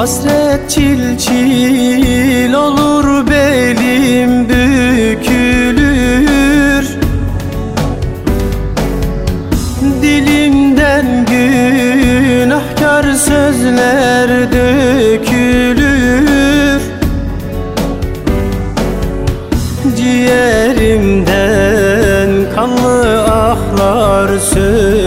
Hasret çil çil olur belim bükülür. Dilimden günahkar sözler dökülür. Ciğerimden kanlı ahlar sökülür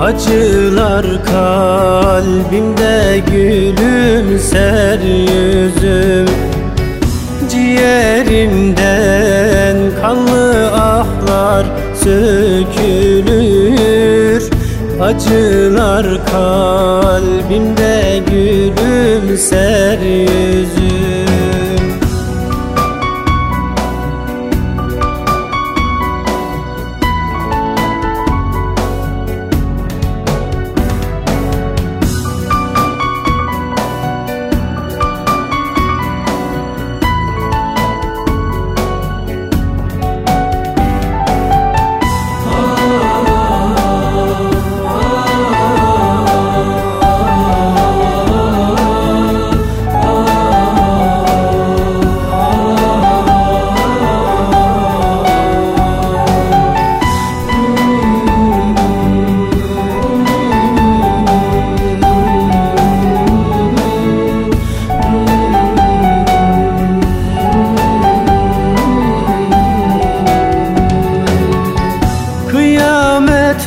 Acılar kalbimde gülümser yüzüm. Ciğerimden kanlı ahlar sökülür. Acılar kalbimde gülümser yüzüm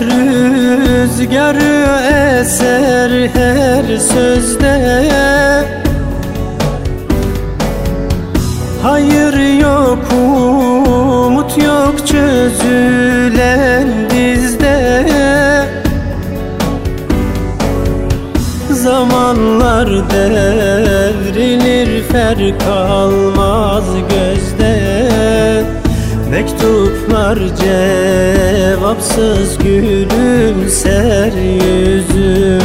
rüzgarı eser her sözde. Hayır yok, umut yok çözülen dizde. Zamanlar devrilir fer kalmaz gözde. Mektuplar cevapsız gülümser yüzüm.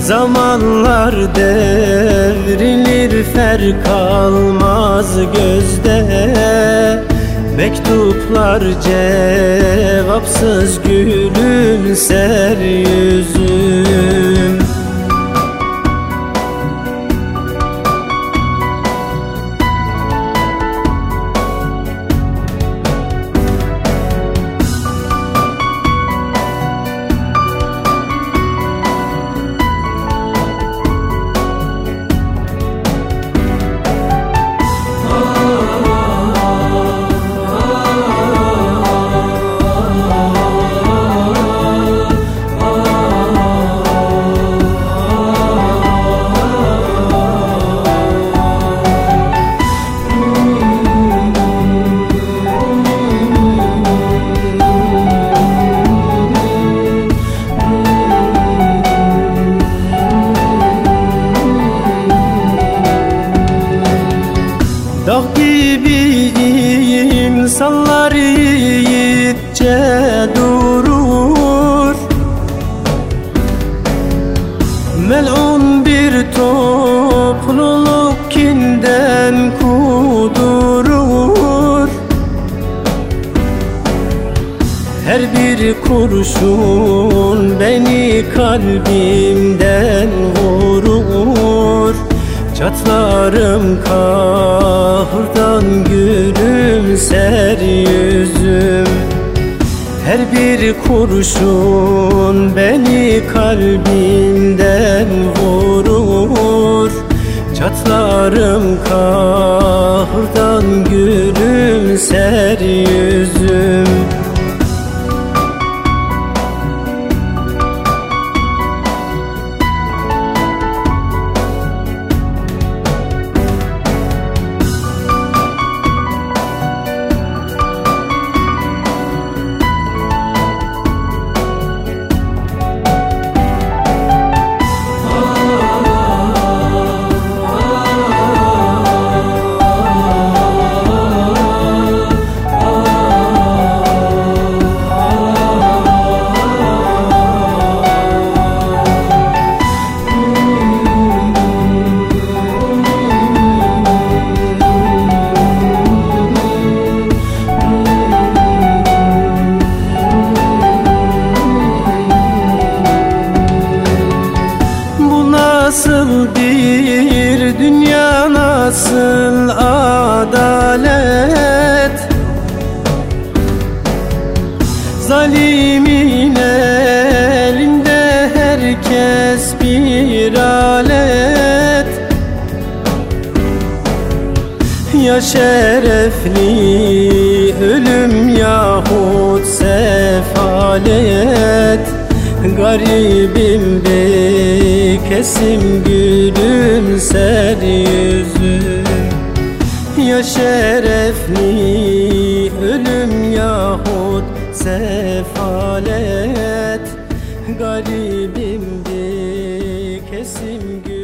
Zamanlar devrilir fer kalmaz gözde. Mektuplar cevapsız gülümser yüzüm gibi insanlar yiğitçe durur. Melun bir topluluk kinden kudurur. Her bir kurşun beni kalbimden vurur. Çatlarım kahırdan gülümser yüzüm. Her bir kurşun beni kalbimden vurur. Çatlarım kahırdan gülümser yüzüm Nasıl adalet. Zalimin elinde herkes bir alet. Ya şerefli ölüm yahut sefalet. Garibim be kesim gülümser yüzüm Ya şerefli ölüm yahut sefalet Garibim be kesim gülümser